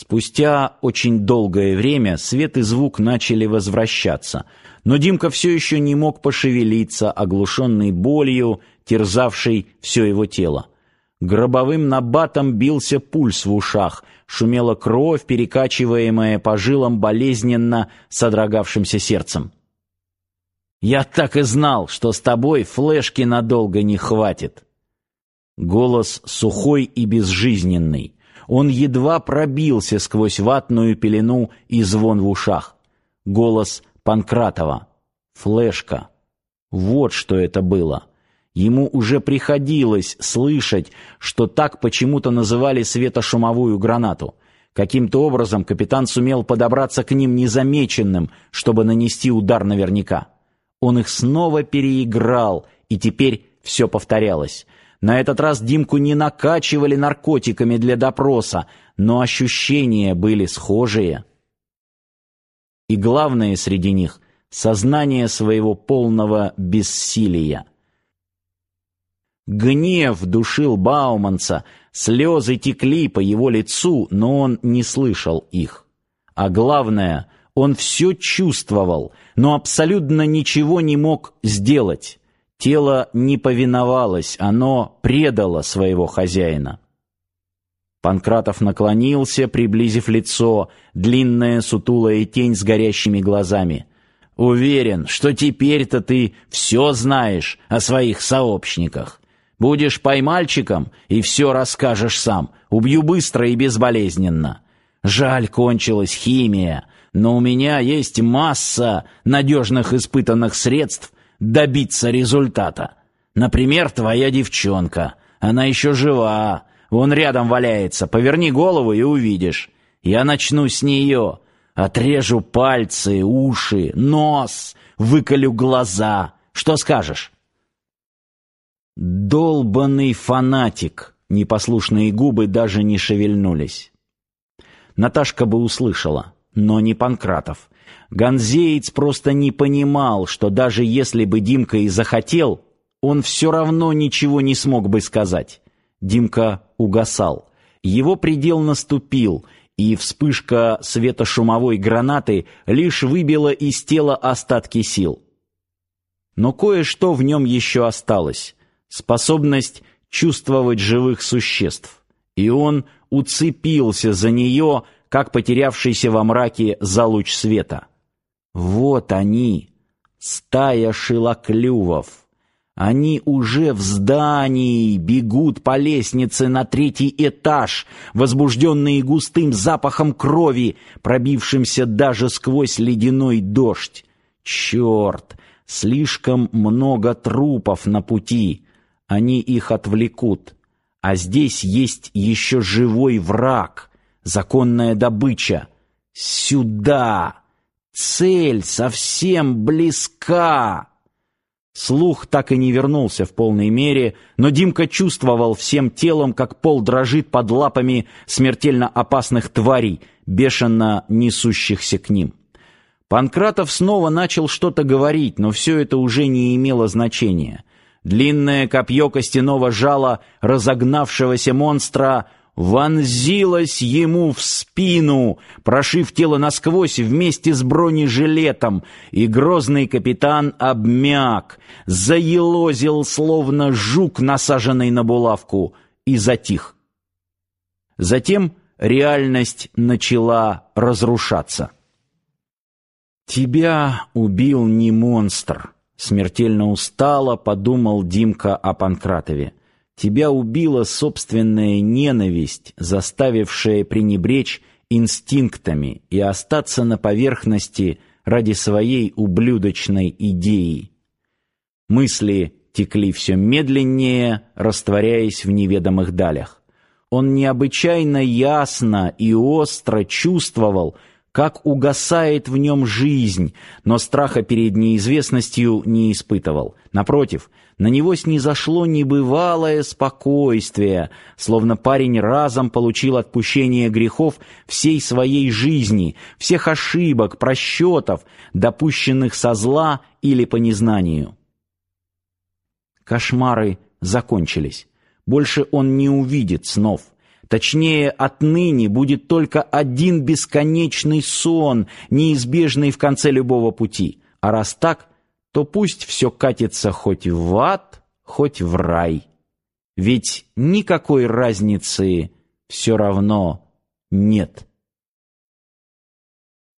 Спустя очень долгое время свет и звук начали возвращаться, но Димка все еще не мог пошевелиться, оглушенный болью, терзавшей все его тело. Гробовым набатом бился пульс в ушах, шумела кровь, перекачиваемая по жилам болезненно содрогавшимся сердцем. «Я так и знал, что с тобой флешки надолго не хватит!» Голос сухой и безжизненный. Он едва пробился сквозь ватную пелену и звон в ушах. Голос Панкратова. Флешка. Вот что это было. Ему уже приходилось слышать, что так почему-то называли светошумовую гранату. Каким-то образом капитан сумел подобраться к ним незамеченным, чтобы нанести удар наверняка. Он их снова переиграл, и теперь все повторялось. На этот раз Димку не накачивали наркотиками для допроса, но ощущения были схожие. И главное среди них — сознание своего полного бессилия. Гнев душил Бауманца, слезы текли по его лицу, но он не слышал их. А главное, он все чувствовал, но абсолютно ничего не мог сделать. Тело не повиновалось, оно предало своего хозяина. Панкратов наклонился, приблизив лицо, длинная сутулая тень с горящими глазами. Уверен, что теперь-то ты все знаешь о своих сообщниках. Будешь поймальчиком и все расскажешь сам. Убью быстро и безболезненно. Жаль, кончилась химия, но у меня есть масса надежных испытанных средств добиться результата. Например, твоя девчонка. Она еще жива. Вон рядом валяется. Поверни голову и увидишь. Я начну с нее. Отрежу пальцы, уши, нос, выколю глаза. Что скажешь? Долбанный фанатик. Непослушные губы даже не шевельнулись. Наташка бы услышала, но не Панкратов. Ганзеец просто не понимал, что даже если бы Димка и захотел, он все равно ничего не смог бы сказать. Димка угасал. Его предел наступил, и вспышка светошумовой гранаты лишь выбила из тела остатки сил. Но кое-что в нем еще осталось. Способность чувствовать живых существ. И он уцепился за нее, как потерявшийся во мраке за луч света. Вот они, стая шилоклювов. Они уже в здании, бегут по лестнице на третий этаж, возбужденные густым запахом крови, пробившимся даже сквозь ледяной дождь. Черт, слишком много трупов на пути. Они их отвлекут. А здесь есть еще живой враг, законная добыча. Сюда! Цель совсем близка. Слух так и не вернулся в полной мере, но Димка чувствовал всем телом, как пол дрожит под лапами смертельно опасных тварей, бешено несущихся к ним. Панкратов снова начал что-то говорить, но все это уже не имело значения. Длинное копье костяного жала разогнавшегося монстра вонзилась ему в спину, прошив тело насквозь вместе с бронежилетом, и грозный капитан обмяк, заелозил, словно жук, насаженный на булавку, и затих. Затем реальность начала разрушаться. «Тебя убил не монстр», — смертельно устало подумал Димка о Панкратове. Тебя убила собственная ненависть, заставившая пренебречь инстинктами и остаться на поверхности ради своей ублюдочной идеи. Мысли текли все медленнее, растворяясь в неведомых далях. Он необычайно ясно и остро чувствовал, как угасает в нем жизнь, но страха перед неизвестностью не испытывал. Напротив, на него снизошло небывалое спокойствие, словно парень разом получил отпущение грехов всей своей жизни, всех ошибок, просчетов, допущенных со зла или по незнанию. Кошмары закончились. Больше он не увидит снов. Точнее, отныне будет только один бесконечный сон, неизбежный в конце любого пути. А раз так, то пусть все катится хоть в ад, хоть в рай. Ведь никакой разницы все равно нет.